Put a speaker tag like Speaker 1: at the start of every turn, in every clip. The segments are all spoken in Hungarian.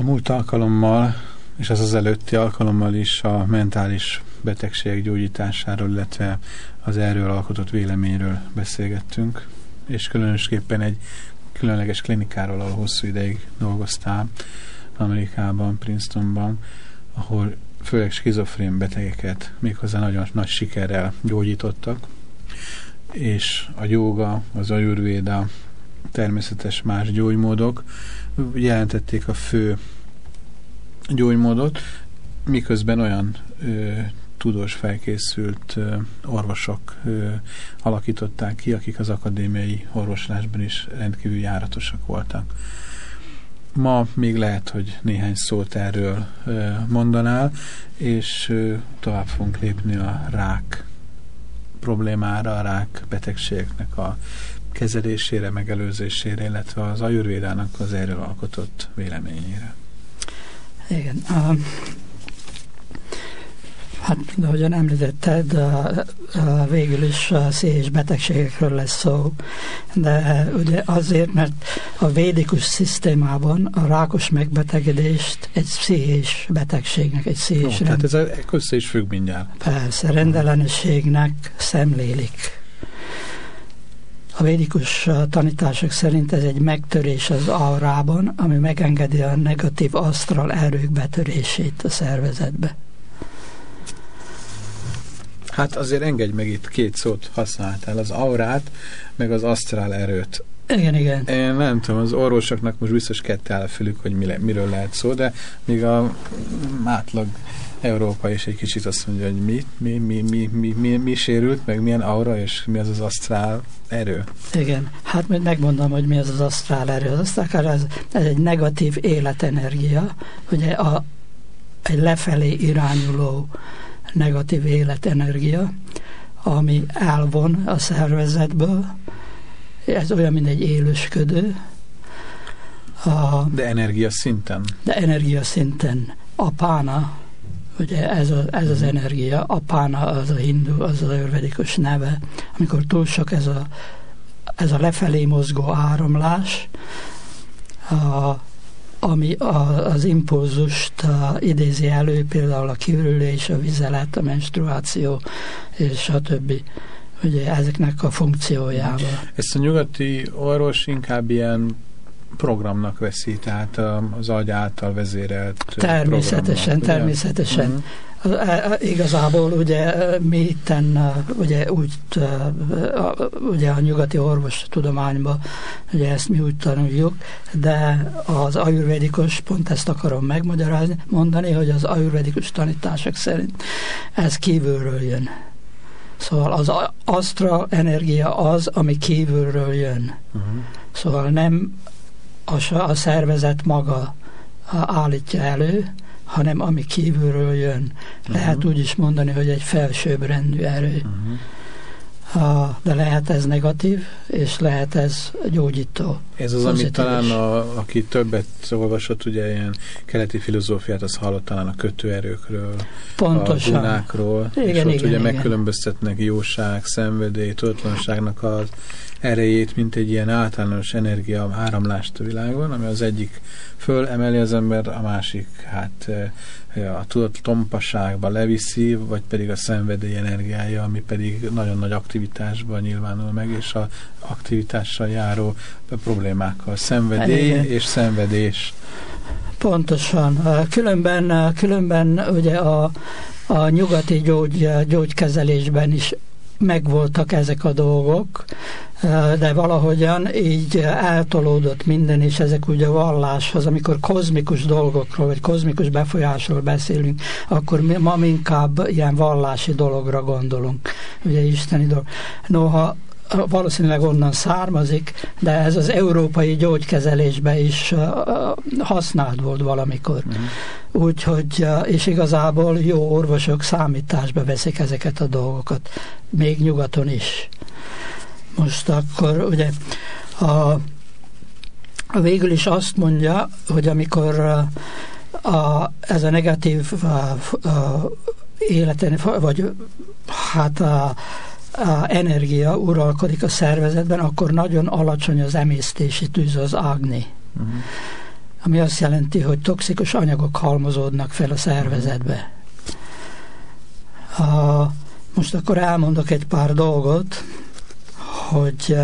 Speaker 1: A múlt alkalommal, és az az előtti alkalommal is a mentális betegségek gyógyításáról, illetve az erről alkotott véleményről beszélgettünk, és különösképpen egy különleges klinikáról, ahol hosszú ideig dolgoztál, Amerikában, Princetonban, ahol főleg skizofrén betegeket méghozzá nagyon nagy sikerrel gyógyítottak, és a jóga, az ajurvéda, természetes más gyógymódok jelentették a fő gyógymódot, miközben olyan ö, tudós felkészült ö, orvosok ö, alakították ki, akik az akadémiai orvoslásban is rendkívül járatosak voltak. Ma még lehet, hogy néhány szót erről ö, mondanál, és ö, tovább fogunk lépni a rák problémára, a rák betegségeknek a kezelésére, megelőzésére, illetve az ajurvédának az erről alkotott véleményére.
Speaker 2: Igen. Uh, hát, ahogyan említetted, uh, uh, végül is uh, széhés betegségekről lesz szó, de ugye azért, mert a védikus szisztémában a rákos megbetegedést egy széhés betegségnek, egy széhés
Speaker 1: no, rend... Tehát ez össze is függ mindjárt.
Speaker 2: Persze, rendellenességnek szemlélik. A védikus tanítások szerint ez egy megtörés az aurában, ami megengedi a negatív asztral erők betörését a szervezetbe.
Speaker 1: Hát azért engedj meg itt két szót használtál, az aurát, meg az asztrál erőt.
Speaker 2: Igen, igen.
Speaker 1: Én nem tudom, az orvosoknak most biztos kett áll a fülük, hogy mi le, miről lehet szó, de még a átlag Európa is egy kicsit azt mondja, hogy mi, mi, mi, mi, mi, mi, mi sérült, meg milyen aura, és mi az az asztrál erő.
Speaker 2: Igen, hát majd megmondom, hogy mi az az asztrál erő. Az asztrál ez, ez egy negatív életenergia, ugye a, egy lefelé irányuló negatív életenergia, ami elvon a szervezetből, ez olyan, mint egy élősködő.
Speaker 1: A, de energia szinten?
Speaker 2: De energia szinten. A pána, ugye ez, a, ez az energia, a pána az a hindu, az az örvedikus neve, amikor túl sok ez a, ez a lefelé mozgó áramlás, a, ami a, az impulzust a, idézi elő, például a kiürülés, a vizelet, a menstruáció, és a többi ugye ezeknek a funkciójával.
Speaker 1: Ezt a nyugati orvos inkább ilyen programnak veszi, tehát az agy által vezérelt
Speaker 2: Természetesen, természetesen. Uh-huh. Igazából ugye mi itten ugye úgy ugye a nyugati orvos tudományban ugye ezt mi úgy tanuljuk, de az ajurvédikus, pont ezt akarom megmagyarázni, mondani, hogy az ajurvédikus tanítások szerint ez kívülről jön. Szóval az asztra energia az, ami kívülről jön. Uh-huh. Szóval nem a, a szervezet maga állítja elő, hanem ami kívülről jön. Lehet uh-huh. úgy is mondani, hogy egy felsőbbrendű erő. Uh-huh de lehet ez negatív, és lehet ez gyógyító.
Speaker 1: Ez az, amit talán, a, aki többet olvasott, ugye ilyen keleti filozófiát, az hallott talán a kötőerőkről, Pontosan. a gunákról, igen, és ott igen, ugye igen. megkülönböztetnek jóság, szenvedély, tudatlanságnak az erejét, mint egy ilyen általános energia áramlást a világon, ami az egyik fölemeli az ember, a másik hát a tudat tompaságba leviszi, vagy pedig a szenvedély energiája, ami pedig nagyon nagy aktivitásban nyilvánul meg, és a aktivitással járó problémákkal. Szenvedély Igen. és szenvedés.
Speaker 2: Pontosan. Különben, különben ugye a, a nyugati gyógy, gyógykezelésben is megvoltak ezek a dolgok, de valahogyan így eltolódott minden, és ezek ugye a valláshoz, amikor kozmikus dolgokról, vagy kozmikus befolyásról beszélünk, akkor mi, ma inkább ilyen vallási dologra gondolunk, ugye isteni dolog. Noha valószínűleg onnan származik, de ez az európai gyógykezelésben is használt volt valamikor. Mm. Úgyhogy, és igazából jó orvosok számításba veszik ezeket a dolgokat, még nyugaton is. Most akkor ugye a, végül is azt mondja, hogy amikor a, a, ez a negatív a, a, életen, vagy hát a, a energia uralkodik a szervezetben, akkor nagyon alacsony az emésztési tűz, az agni. Uh-huh. ami azt jelenti, hogy toxikus anyagok halmozódnak fel a szervezetbe. A, most akkor elmondok egy pár dolgot, hogy,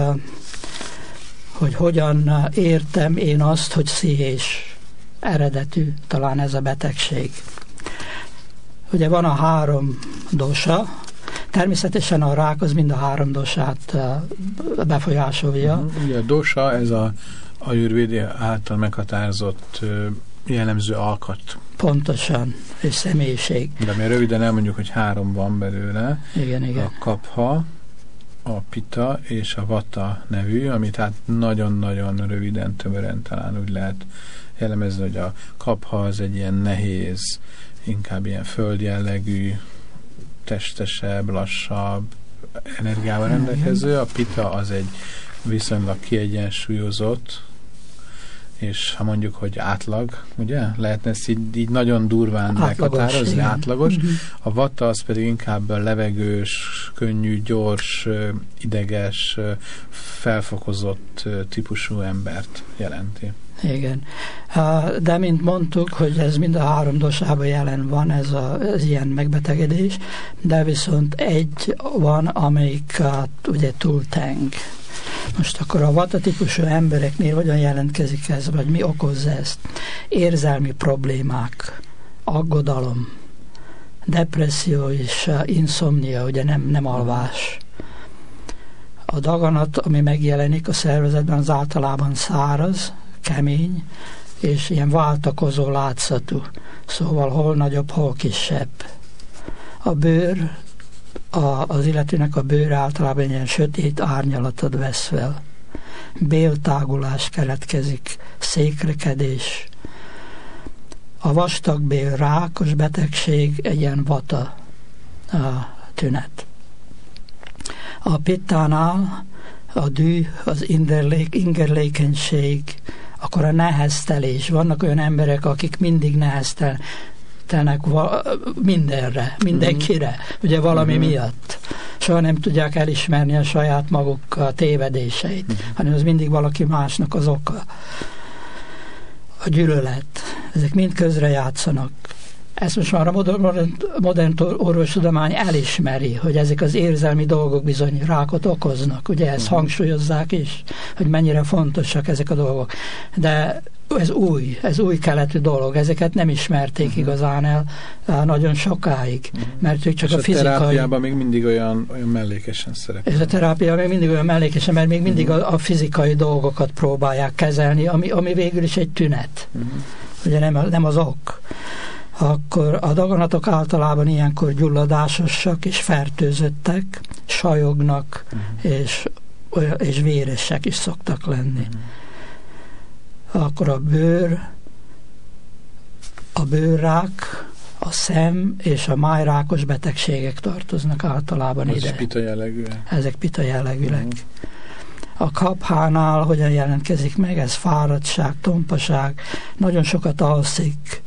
Speaker 2: hogy hogyan értem én azt, hogy szívés eredetű talán ez a betegség. Ugye van a három dosa, természetesen a rák az mind a három dosát befolyásolja.
Speaker 1: Mhm. Ugye a dosa, ez a a jürvédi által meghatározott jellemző alkat.
Speaker 2: Pontosan, és személyiség.
Speaker 1: De mi röviden elmondjuk, hogy három van belőle.
Speaker 2: Igen, igen.
Speaker 1: A kapha, a pita és a vata nevű, amit hát nagyon-nagyon röviden, tömören talán úgy lehet jellemezni, hogy a kapha az egy ilyen nehéz, inkább ilyen földjellegű, testesebb, lassabb energiával rendelkező, a pita az egy viszonylag kiegyensúlyozott, és ha mondjuk, hogy átlag, ugye? Lehetne ezt így, így nagyon durván átlagos, meghatározni, igen. átlagos. Uh mhm. -huh. A vata az pedig inkább levegős, könnyű, gyors, ideges, felfokozott típusú embert jelenti.
Speaker 2: Igen. De mint mondtuk, hogy ez mind a három dosában jelen van, ez a, ez ilyen megbetegedés, de viszont egy van, amelyik ugye túlteng. Most akkor a vata típusú embereknél hogyan jelentkezik ez, vagy mi okozza ezt? Érzelmi problémák, aggodalom, depresszió és inszomnia, ugye nem, nem alvás. A daganat, ami megjelenik a szervezetben, az általában száraz, kemény, és ilyen váltakozó látszatú. Szóval hol nagyobb, hol kisebb. A bőr a, az illetőnek a bőr általában ilyen sötét árnyalatot vesz fel. Béltágulás keletkezik, székrekedés. A vastagbél rákos betegség egy ilyen vata a tünet. A pittánál a dű, az ingerlék, ingerlékenység, akkor a neheztelés. Vannak olyan emberek, akik mindig neheztel, tenek mindenre, mindenkire, mm. ugye valami mm. miatt. Soha nem tudják elismerni a saját maguk a tévedéseit, mm. hanem az mindig valaki másnak az oka. A gyűlölet, ezek mind közre játszanak. Ezt most már a modern, modern, orvostudomány elismeri, hogy ezek az érzelmi dolgok bizony rákot okoznak. Ugye ezt uh-huh. hangsúlyozzák is, hogy mennyire fontosak ezek a dolgok. De ez új, ez új keletű dolog, ezeket nem ismerték uh-huh. igazán el nagyon sokáig, uh-huh. mert ők csak és a, a fizikai... a
Speaker 1: terápiában még mindig olyan, olyan mellékesen szerepel.
Speaker 2: És a terápiában még mindig olyan mellékesen, mert még mindig uh-huh. a, a fizikai dolgokat próbálják kezelni, ami, ami végül is egy tünet. Uh-huh. Ugye nem, nem az ok akkor a daganatok általában ilyenkor gyulladásosak és fertőzöttek, sajognak uh-huh. és, és véresek is szoktak lenni. Uh-huh akkor a bőr, a bőrrák, a szem és a májrákos betegségek tartoznak általában Ez ide.
Speaker 1: pita jellegűek.
Speaker 2: Ezek pita jellegűek. Uh-huh. A kaphánál hogyan jelentkezik meg? Ez fáradtság, tompaság, nagyon sokat alszik,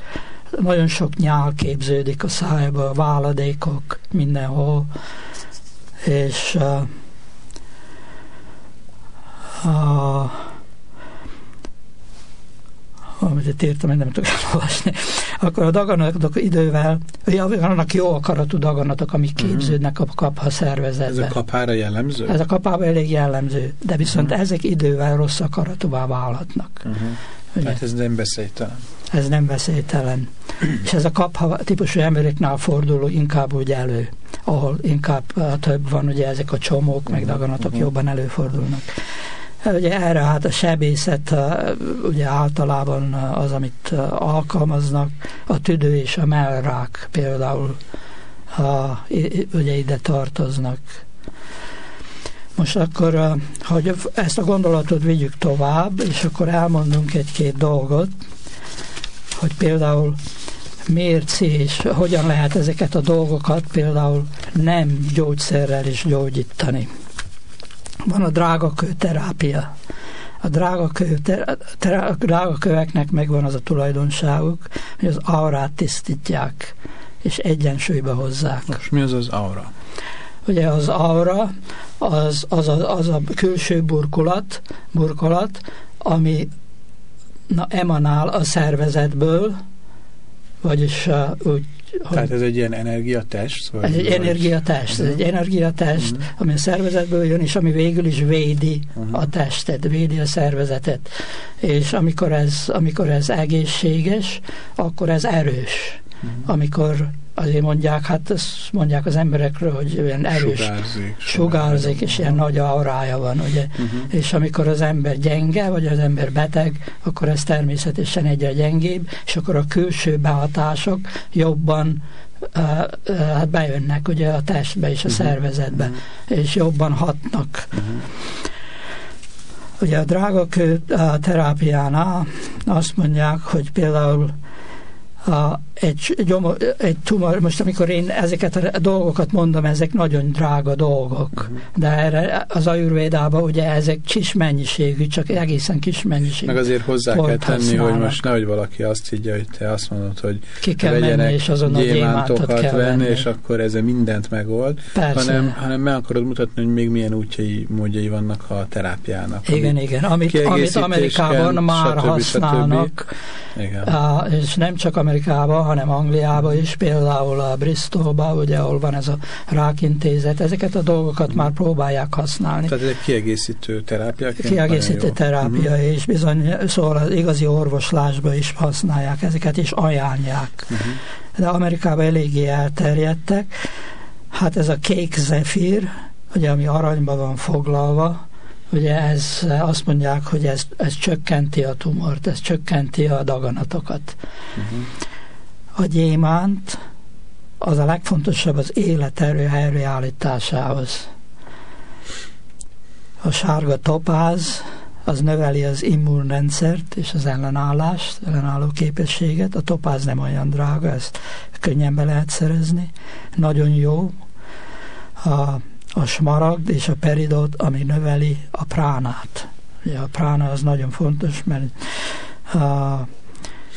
Speaker 2: nagyon sok nyál képződik a szájba, a váladékok mindenhol, és uh, uh, amit írtam, nem tudok elolvasni, akkor a daganatok idővel, vannak jó akaratú daganatok, amik mhm. képződnek a kapha szervezetbe.
Speaker 1: Ez a kapára jellemző?
Speaker 2: Ez a kapára elég jellemző, de viszont uh-huh. ezek idővel rossz akaratúvá válhatnak.
Speaker 1: Uh-huh. Hát ez nem veszélytelen.
Speaker 2: Ez nem veszélytelen. És ez a kapha típusú embereknál forduló inkább úgy elő, ahol inkább több van, ugye ezek a csomók, uh-huh. meg daganatok uh-huh. jobban előfordulnak. Ugye erre hát a sebészet ugye általában az, amit alkalmaznak, a tüdő és a mellrák például ha, ugye ide tartoznak. Most akkor, hogy ezt a gondolatot vigyük tovább, és akkor elmondunk egy-két dolgot, hogy például miért és hogyan lehet ezeket a dolgokat például nem gyógyszerrel is gyógyítani. Van a drágakő terápia. A drágakő, ter, drágaköveknek megvan az a tulajdonságuk, hogy az aurát tisztítják, és egyensúlyba hozzák.
Speaker 1: Most mi az az aura?
Speaker 2: Ugye az aura az, az, a, az a külső burkolat, burkolat, ami na, emanál a szervezetből, vagyis uh, úgy
Speaker 1: tehát ez egy ilyen energiatest?
Speaker 2: Vagy, ez egy energiatest, ez egy energiatest, uh-huh. ami a szervezetből jön, és ami végül is védi uh-huh. a testet, védi a szervezetet. És amikor ez, amikor ez egészséges, akkor ez erős. Uh-huh. Amikor azért mondják, hát azt mondják az emberekről, hogy ilyen erős, sugárzik, sugárzik és ilyen nagy aurája van, ugye? Uh-huh. És amikor az ember gyenge, vagy az ember beteg, akkor ez természetesen egyre gyengébb, és akkor a külső behatások jobban uh, uh, hát bejönnek ugye a testbe és a uh-huh. szervezetbe, uh-huh. és jobban hatnak. Uh-huh. Ugye a drágakő terápiánál azt mondják, hogy például a, egy, gyomor, egy tumor, most amikor én ezeket a dolgokat mondom, ezek nagyon drága dolgok, uh-huh. de erre az ajurvédában ugye ezek kis mennyiségű, csak egészen kis mennyiségű.
Speaker 1: Meg azért hozzá kell tenni, használnak. hogy most nehogy valaki azt higgye, hogy te azt mondod, hogy
Speaker 2: Ki kell menni, és azon a gyémántokat
Speaker 1: kell venni, venni, és akkor ezzel mindent megold, hanem, hanem meg akarod mutatni, hogy még milyen útjai, módjai vannak a terápiának.
Speaker 2: Igen, igen, amit, amit Amerikában már stb. használnak, stb. Igen. És nem csak Amerikában, hanem Angliába is, például a Bristolba, ugye, ahol van ez a rákintézet, ezeket a dolgokat már próbálják használni.
Speaker 1: Tehát ez egy kiegészítő terápia?
Speaker 2: Kiegészítő terápia, uh-huh. és bizony, szóval az igazi orvoslásba is használják ezeket, és ajánlják. Uh-huh. De Amerikában eléggé elterjedtek. Hát ez a kék zefír, ugye, ami aranyba van foglalva, ugye ez azt mondják, hogy ez, ez csökkenti a tumort, ez csökkenti a daganatokat. Uh-huh. A gyémánt az a legfontosabb az életerő helyreállításához. A sárga topáz az növeli az immunrendszert és az ellenállást, ellenálló képességet. A topáz nem olyan drága, ezt könnyen be lehet szerezni. Nagyon jó. A, a smaragd és a peridot, ami növeli a pránát. Ugye a prána az nagyon fontos, mert a,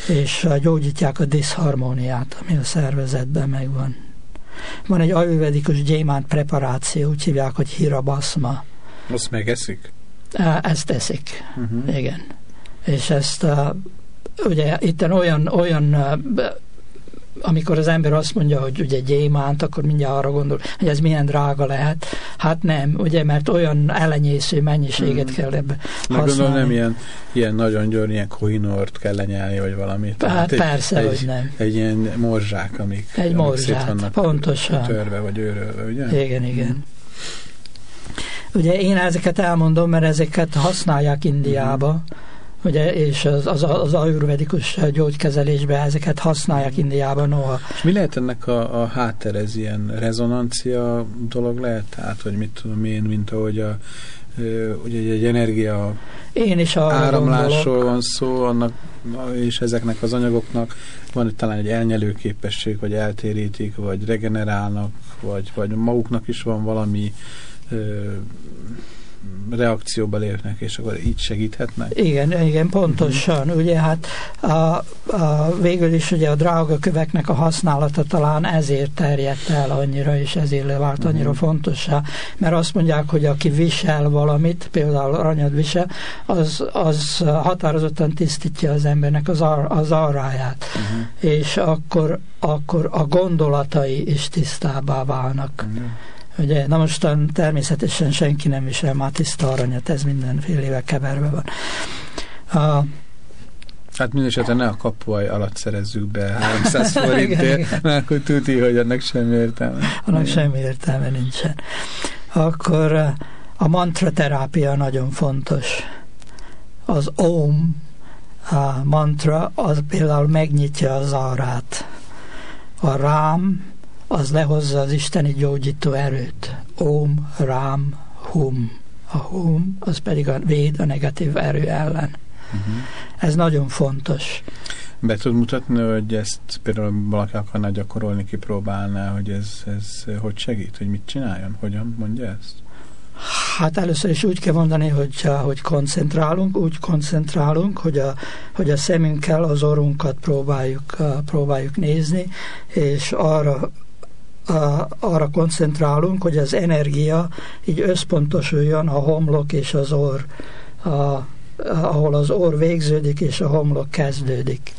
Speaker 2: és gyógyítják a diszharmóniát, ami a szervezetben megvan. Van egy ajurvedikus gyémánt preparáció, úgy hívják, hogy hirabaszma.
Speaker 1: Azt megeszik?
Speaker 2: Ezt teszik, uh-huh. igen. És ezt ugye itt olyan, olyan amikor az ember azt mondja, hogy ugye gyémánt, akkor mindjárt arra gondol, hogy ez milyen drága lehet. Hát nem, ugye, mert olyan elenyésző mennyiséget hmm. kell ebbe használni. Gondolom
Speaker 1: nem ilyen, ilyen nagyon győr, ilyen kohinort kell lenyelni, vagy valami.
Speaker 2: Hát
Speaker 1: egy,
Speaker 2: persze,
Speaker 1: egy,
Speaker 2: hogy nem.
Speaker 1: Egy ilyen morzsák, amik,
Speaker 2: egy amik morzsát,
Speaker 1: vannak
Speaker 2: pontosan.
Speaker 1: törve, vagy őrölve, ugye?
Speaker 2: Igen, igen. Hmm. Ugye én ezeket elmondom, mert ezeket használják Indiába, uh-huh ugye, és az, az, az ajurvedikus gyógykezelésben ezeket használják Indiában noha.
Speaker 1: És mi lehet ennek a, a háttere, ez ilyen rezonancia dolog lehet? Tehát, hogy mit tudom én, mint ahogy a ugye egy energia
Speaker 2: én is
Speaker 1: áramlásról gondolok. van szó, annak, és ezeknek az anyagoknak van itt talán egy elnyelő képesség, vagy eltérítik, vagy regenerálnak, vagy, vagy maguknak is van valami reakcióba lépnek, és akkor így segíthetnek?
Speaker 2: Igen, igen, pontosan. Uh-huh. Ugye hát a, a, végül is ugye a drága köveknek a használata talán ezért terjedt el annyira, és ezért vált annyira uh-huh. fontossá, mert azt mondják, hogy aki visel valamit, például aranyat visel, az, az határozottan tisztítja az embernek az, ar, az arráját, uh-huh. és akkor, akkor a gondolatai is tisztábbá válnak. Uh-huh Ugye, na mostan természetesen senki nem visel már tiszta aranyat, ez mindenféle keverve van. A,
Speaker 1: Hát mindesetre ne a kapuaj alatt szerezzük be 300 forintért, mert akkor tudni, hogy annak semmi értelme.
Speaker 2: Annak semmi értelme nincsen. Akkor a mantra terápia nagyon fontos. Az OM a mantra, az például megnyitja az arát. A rám az lehozza az isteni gyógyító erőt. Om, Rám, Hum. A Hum, az pedig a véd a negatív erő ellen. Uh-huh. Ez nagyon fontos.
Speaker 1: Be tud mutatni, hogy ezt például valaki akarná gyakorolni, kipróbálná, hogy ez, ez hogy segít, hogy mit csináljon, hogyan mondja ezt?
Speaker 2: Hát először is úgy kell mondani, hogy, hogy koncentrálunk, úgy koncentrálunk, hogy a, hogy a szemünkkel az orrunkat próbáljuk, próbáljuk nézni, és arra arra koncentrálunk, hogy az energia így összpontosuljon a homlok és az orr a ahol az orr végződik és a homlok kezdődik.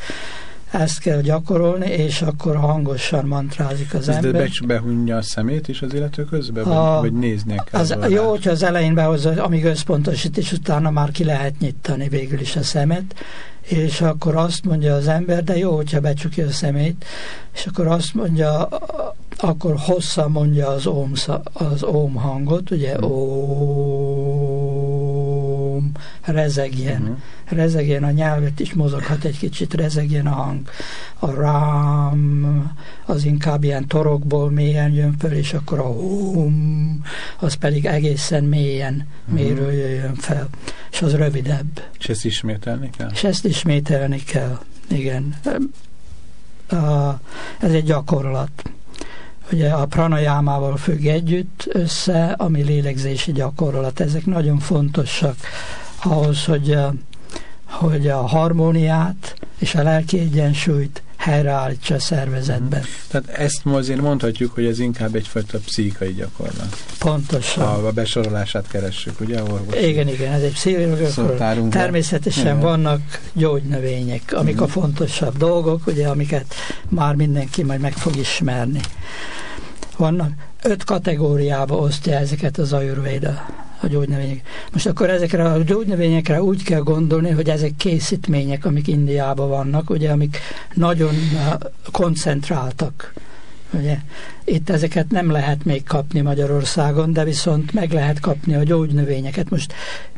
Speaker 2: Ezt kell gyakorolni, és akkor hangosan mantrázik az
Speaker 1: Ez
Speaker 2: ember.
Speaker 1: De behunja a szemét is az illető közben,
Speaker 2: A-
Speaker 1: vagy néznie kell?
Speaker 2: Az,
Speaker 1: az
Speaker 2: jó, hogyha az elején behozza, amíg összpontosít, és utána már ki lehet nyitani végül is a szemet, és akkor azt mondja az ember, de jó, hogyha becsukja a szemét, és akkor azt mondja, akkor hosszan mondja az óm, az óm hangot, ugye,
Speaker 1: Mhm.
Speaker 2: óm, rezegjen,
Speaker 1: Mhm.
Speaker 2: rezegjen a nyelvet is, mozoghat egy kicsit, rezegjen a hang. A rám, az inkább ilyen torokból mélyen jön föl, és akkor a hum, az pedig egészen mélyen,
Speaker 1: Mhm.
Speaker 2: mélyről jöjjön fel, és az rövidebb.
Speaker 1: És ezt ismételni kell?
Speaker 2: És ezt ismételni kell, igen. Ez egy gyakorlat. Ugye a pranajámával függ együtt össze, ami lélegzési gyakorlat. Ezek nagyon fontosak ahhoz, hogy, a- hogy a harmóniát és a lelki egyensúlyt helyreállítsa a szervezetben.
Speaker 1: Tehát ezt ma azért mondhatjuk, hogy ez inkább egyfajta pszichai gyakorlat.
Speaker 2: Pontosan.
Speaker 1: Ha a besorolását keressük, ugye, orvos?
Speaker 2: Igen, igen, ez egy pszichológiai gyakorlat. Természetesen
Speaker 1: Igen.
Speaker 2: vannak gyógynövények, amik a
Speaker 1: Mhm.
Speaker 2: fontosabb dolgok, ugye, amiket már mindenki majd meg fog ismerni. Vannak öt kategóriába osztja ezeket az ajurvéda, a gyógynövények. Most akkor ezekre a gyógynövényekre úgy kell gondolni, hogy ezek készítmények, amik Indiában vannak, ugye, amik nagyon koncentráltak. Ugye? Itt ezeket nem lehet még kapni Magyarországon, de viszont meg lehet kapni a gyógynövényeket. Most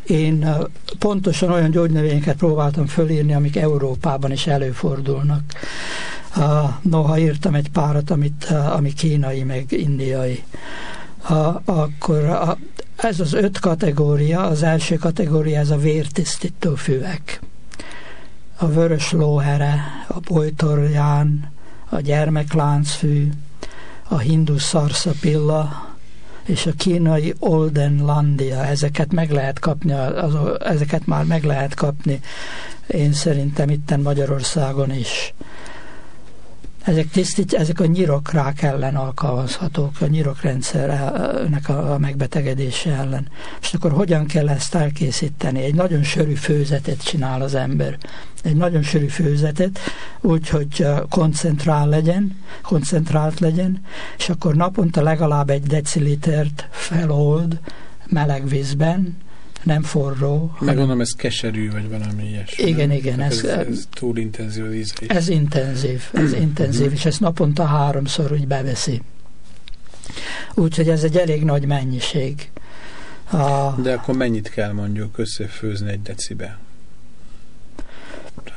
Speaker 2: én pontosan olyan gyógynövényeket próbáltam fölírni, amik Európában is előfordulnak. Noha írtam egy párat, amit, ami kínai, meg indiai. Akkor ez az öt kategória, az első kategória ez a vértisztító füvek. A vörös lóhere, a bojtorján, a gyermekláncfű, a hindu szarszapilla, és a kínai Olden Landia, ezeket meg lehet kapni, az, ezeket már meg lehet kapni, én szerintem itten Magyarországon is. Ezek, tisztít, ezek a nyirokrák ellen alkalmazhatók, a nyirokrendszernek a, a megbetegedése ellen. És akkor hogyan kell ezt elkészíteni? Egy nagyon sűrű főzetet csinál az ember. Egy nagyon sűrű főzetet, úgyhogy koncentrál legyen, koncentrált legyen, és akkor naponta legalább egy decilitert felold meleg vízben, nem forró.
Speaker 1: Megmondom, ez keserű, vagy valami ilyesmi.
Speaker 2: Igen,
Speaker 1: nem?
Speaker 2: igen.
Speaker 1: Ez,
Speaker 2: Ez,
Speaker 1: ez, túl intenzív az íze
Speaker 2: ez intenzív, ez intenzív, és ezt naponta háromszor úgy beveszi. Úgyhogy ez egy elég nagy mennyiség. A,
Speaker 1: De akkor mennyit kell mondjuk összefőzni egy decibe?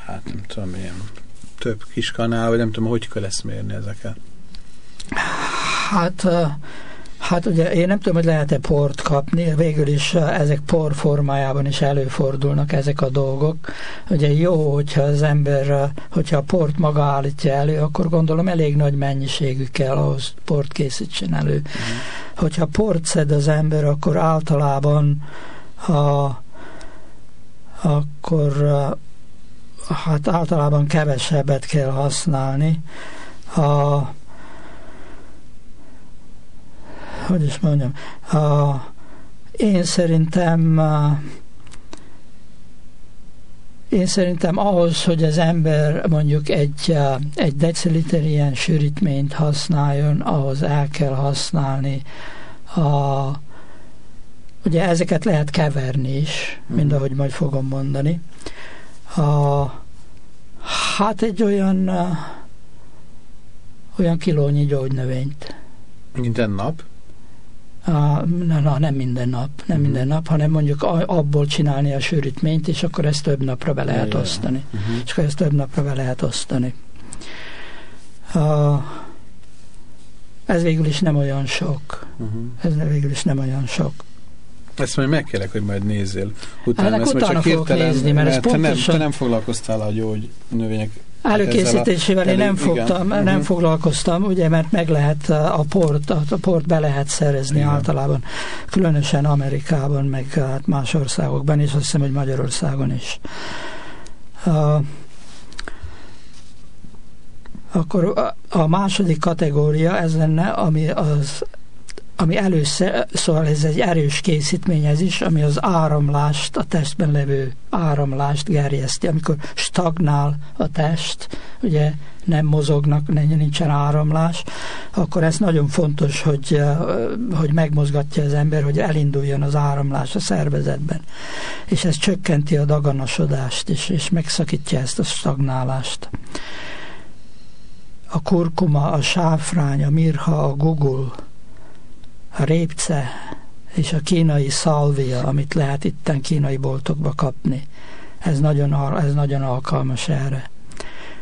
Speaker 1: Hát nem tudom, ilyen több kis kanál, vagy nem tudom, hogy kell ezt mérni ezeket.
Speaker 2: hát, hát ugye én nem tudom, hogy lehet-e port kapni, végül is ezek por formájában is előfordulnak ezek a dolgok. Ugye jó, hogyha az ember, hogyha a port maga állítja elő, akkor gondolom elég nagy mennyiségű kell ahhoz port készítsen elő. Mm. Hogyha port szed az ember, akkor általában a, akkor hát általában kevesebbet kell használni. A, hogy is mondjam, a, én szerintem én szerintem ahhoz, hogy az ember mondjuk egy, egy deciliter ilyen sűrítményt használjon, ahhoz el kell használni a, ugye ezeket lehet keverni is, mind ahogy majd fogom mondani. A, hát egy olyan olyan kilónyi gyógynövényt.
Speaker 1: Minden nap?
Speaker 2: A, na, na, nem minden nap, nem uh-huh. minden nap, hanem mondjuk abból csinálni a sűrítményt, és akkor ezt több napra be lehet ja, osztani. Uh-huh. És akkor ezt több napra be lehet osztani. A, ez végül is nem olyan sok. Uh-huh. Ez végül is nem olyan sok.
Speaker 1: Ezt majd megkérek, hogy majd nézzél. Utána,
Speaker 2: Ennek
Speaker 1: ezt
Speaker 2: utána
Speaker 1: csak
Speaker 2: fogok
Speaker 1: hirtelen,
Speaker 2: nézni, mert,
Speaker 1: mert
Speaker 2: ez
Speaker 1: te,
Speaker 2: pontosan...
Speaker 1: nem, te nem foglalkoztál a gyógynövények
Speaker 2: Előkészítésével én nem, fogtam, igen. nem uh-huh. foglalkoztam, ugye, mert meg lehet a port, a port be lehet szerezni igen. általában, különösen Amerikában, meg hát más országokban, és azt hiszem, hogy Magyarországon is. Uh, akkor a, a második kategória ez lenne, ami az ami először, szóval ez egy erős készítmény ez is, ami az áramlást, a testben levő áramlást gerjeszti. Amikor stagnál a test, ugye nem mozognak, nincsen áramlás, akkor ez nagyon fontos, hogy, hogy megmozgatja az ember, hogy elinduljon az áramlás a szervezetben. És ez csökkenti a daganasodást is, és megszakítja ezt a stagnálást. A kurkuma, a sáfrány, a mirha, a gugul, a répce és a kínai szalvia, amit lehet itten kínai boltokba kapni. Ez nagyon, ez nagyon alkalmas erre.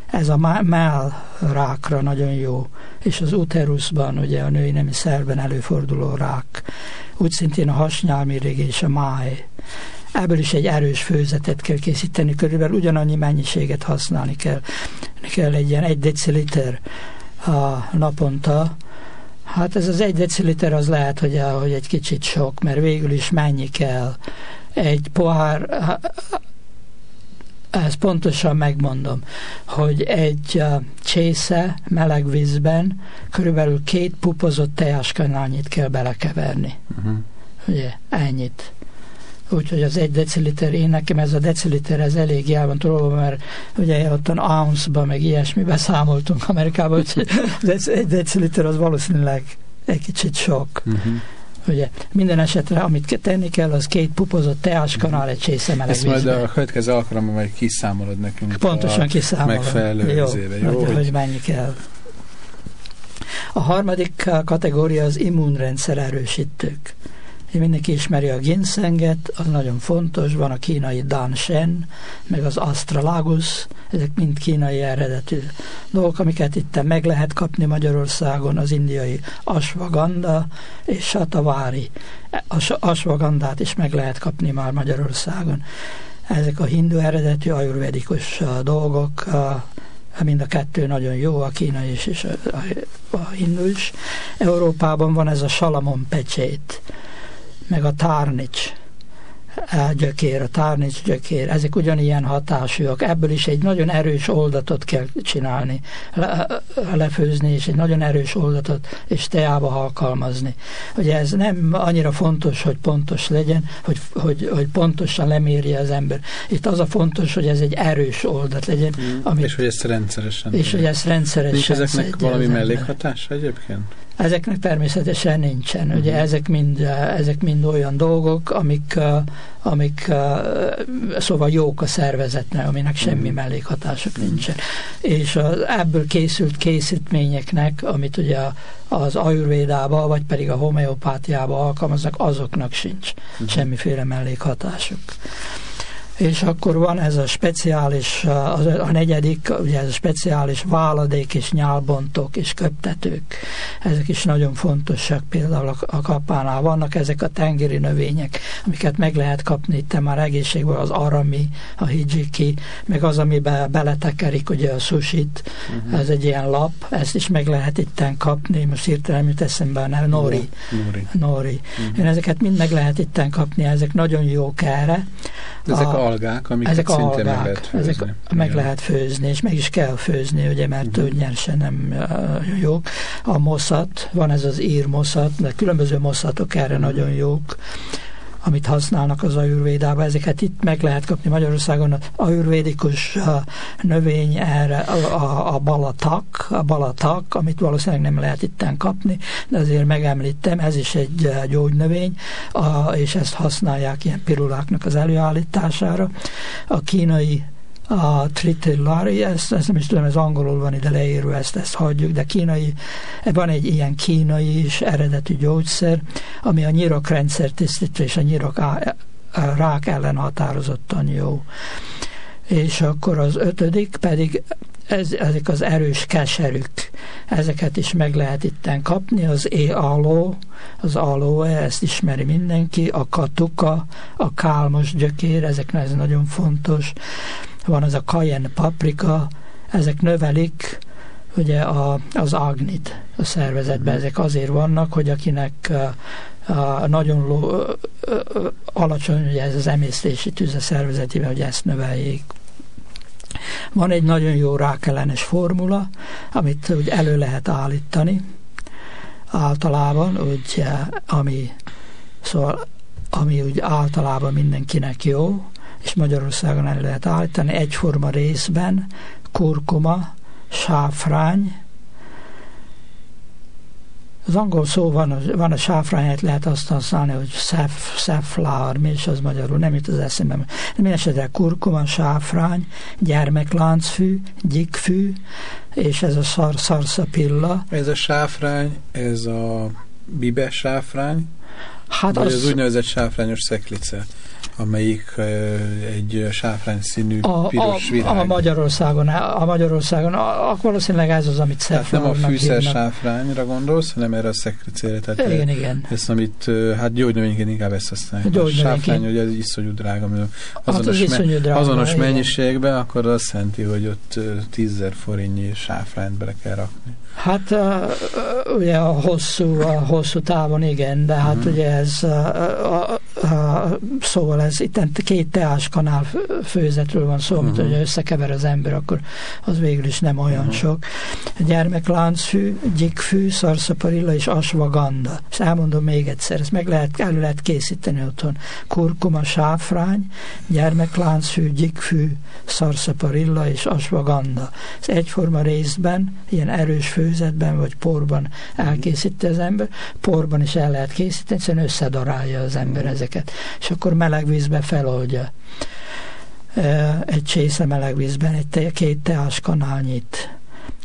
Speaker 2: Ez a mell rákra nagyon jó, és az uterusban, ugye a női nemi szerben előforduló rák, úgy szintén a hasnyálmirigy és a máj. Ebből is egy erős főzetet kell készíteni, körülbelül ugyanannyi mennyiséget használni kell. Kell egy ilyen egy deciliter a naponta, Hát ez az egy deciliter az lehet, hogy, hogy egy kicsit sok, mert végül is mennyi kell. Egy pohár, ezt pontosan megmondom, hogy egy csésze meleg vízben körülbelül két pupozott teáskanálnyit kell belekeverni. Uh-huh. Ugye, ennyit. Úgyhogy az egy deciliter, én nekem ez a deciliter, ez elég jel van tudva, mert ugye ott ounce-ba, meg ilyesmibe számoltunk Amerikában, hogy az egy deciliter az valószínűleg egy kicsit sok. Uh-huh. Ugye, minden esetre, amit tenni kell, az két pupozott teáskanál, egy csésze meleg
Speaker 1: Ezt majd a következő alkalommal majd kiszámolod nekünk.
Speaker 2: Pontosan kiszámolod.
Speaker 1: Megfelelő jó,
Speaker 2: Jó, hogy, hogy mennyi kell. A harmadik kategória az immunrendszer erősítők. Mindenki ismeri a ginszenget, az nagyon fontos, van a kínai Danshen, meg az Astralagus, ezek mind kínai eredetű dolgok, amiket itt meg lehet kapni Magyarországon, az indiai Asvaganda és Satavári. Asvagandát is meg lehet kapni már Magyarországon. Ezek a hindu eredetű ajurvedikus dolgok, mind a kettő nagyon jó, a kínai is és a, a, a hindu is. Európában van ez a Salamon pecsét, meg a tárnics gyökér, a tárnics gyökér, ezek ugyanilyen hatásúak. Ebből is egy nagyon erős oldatot kell csinálni, le, lefőzni, és egy nagyon erős oldatot és teába alkalmazni. Ugye ez nem annyira fontos, hogy pontos legyen, hogy, hogy, hogy pontosan lemérje az ember. Itt az a fontos, hogy ez egy erős oldat legyen.
Speaker 1: Mm. Amit, és hogy ezt rendszeresen.
Speaker 2: És hogy ezt rendszeresen.
Speaker 1: És ezeknek valami mellékhatása egyébként?
Speaker 2: Ezeknek természetesen nincsen. Ugye uh-huh. ezek mind, ezek mind olyan dolgok, amik, amik szóval jók a szervezetnek, aminek semmi uh-huh. mellékhatások uh-huh. nincsen. És az ebből készült készítményeknek, amit ugye az ajurvédába, vagy pedig a homeopátiába alkalmaznak, azoknak sincs uh-huh. semmiféle mellékhatásuk és akkor van ez a speciális, a negyedik, ugye ez a speciális váladék és nyálbontók és köptetők. Ezek is nagyon fontosak, például a kapánál vannak ezek a tengeri növények, amiket meg lehet kapni itt már egészségből, az arami, a hijiki, meg az, amiben beletekerik ugye a susit, uh-huh. ez egy ilyen lap, ezt is meg lehet itten kapni, most hirtelen jut eszembe a nori. Nori. nori. Uh-huh. ezeket mind meg lehet itten kapni, ezek nagyon jók erre.
Speaker 1: Ezek a, algák, amiket ezek szintén algák, meg lehet főzni. Ezek
Speaker 2: meg lehet főzni, és meg is kell főzni, ugye, mert uh-huh. nyersen nem uh, jók. A moszat, van ez az ír moszat, de különböző moszatok erre uh-huh. nagyon jók amit használnak az ajurvédában, ezeket itt meg lehet kapni Magyarországon. Az ajurvédikus növény erre a, a, balatak, a balatak, amit valószínűleg nem lehet itten kapni, de azért megemlítem, ez is egy gyógynövény, a, és ezt használják ilyen piruláknak az előállítására. A kínai a tritillari, ezt, ezt nem is tudom, ez angolul van ide leírva, ezt, ezt hagyjuk, de kínai, van egy ilyen kínai is eredetű gyógyszer, ami a nyirokrendszer tisztítja, és a nyirok á, rák ellen határozottan jó. És akkor az ötödik pedig ez, ezek az erős keserük, ezeket is meg lehet itten kapni, az e-aló, az aloe, ezt ismeri mindenki, a katuka, a kálmos gyökér, ezek ez nagyon fontos, van az a cayenne paprika, ezek növelik ugye a, az agnit a szervezetben. Mhm. Ezek azért vannak, hogy akinek a, a nagyon ló, alacsony, ugye ez az emésztési tűz a szervezetében, hogy ezt növeljék. Van egy nagyon jó rákellenes formula, amit úgy elő lehet állítani, általában, úgy, ami, szóval, ami úgy általában mindenkinek jó, és Magyarországon el lehet állítani egyforma részben, kurkuma, sáfrány, az angol szó van, van a sáfrányát lehet azt használni, hogy safflower, mi is az magyarul, nem itt az eszembe. Minden esetre kurkuma, sáfrány, gyermekláncfű, gyikfű, és ez a szar, szarszapilla.
Speaker 1: Ez a sáfrány, ez a bibe sáfrány, hát az, az úgynevezett sáfrányos szeklice amelyik egy sáfrány színű
Speaker 2: a,
Speaker 1: piros
Speaker 2: a, virág. A Magyarországon, a Magyarországon, a, a, valószínűleg ez az, amit
Speaker 1: Tehát nem a fűszer sáfrányra gondolsz, hanem erre a szeklicére.
Speaker 2: Tehát igen, igen.
Speaker 1: Ezt, amit, hát gyógynövényként inkább ezt használják. A sáfrány, hogy ez iszonyú drága, mert azonos, hát az me, drága, azonos mennyiségben, akkor azt jelenti, hogy ott tízzer forintnyi sáfrányt bele kell rakni.
Speaker 2: Hát ugye a hosszú, a hosszú távon igen, de hát uh-huh. ugye ez a, a, a, szóval ez itt két teás kanál főzetről van szó, uh-huh. amit hogy összekever az ember, akkor az végül is nem olyan uh-huh. sok. Gyermekláncfű, gyikfű, szarszaparilla és asvaganda. Ezt elmondom még egyszer, ezt meg lehet, elő lehet készíteni otthon. Kurkuma, sáfrány, gyermekláncfű, gyikfű, szarszaparilla és asvaganda. Ez egyforma részben, ilyen erős fő főzetben vagy porban elkészíti az ember, porban is el lehet készíteni, egyszerűen összedarálja az ember ezeket, és akkor meleg vízbe feloldja. Egy csésze meleg vízben egy te, két teás kanálnyit,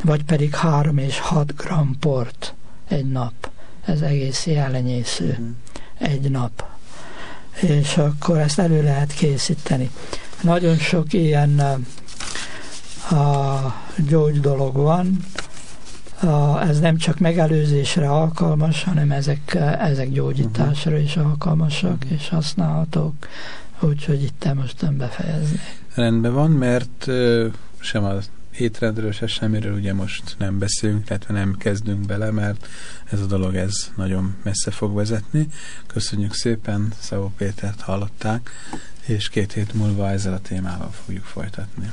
Speaker 2: vagy pedig három és hat gram port egy nap. Ez egész jelenyésző. Mhm. Egy nap. És akkor ezt elő lehet készíteni. Nagyon sok ilyen a gyógy dolog van, ez nem csak megelőzésre alkalmas, hanem ezek, ezek gyógyításra is alkalmasak és használhatók. Úgyhogy itt most nem befejezni.
Speaker 1: Rendben van, mert sem az étrendről, se semmiről ugye most nem beszélünk, tehát nem kezdünk bele, mert ez a dolog ez nagyon messze fog vezetni. Köszönjük szépen, Szavó Pétert hallották, és két hét múlva ezzel a témával fogjuk folytatni.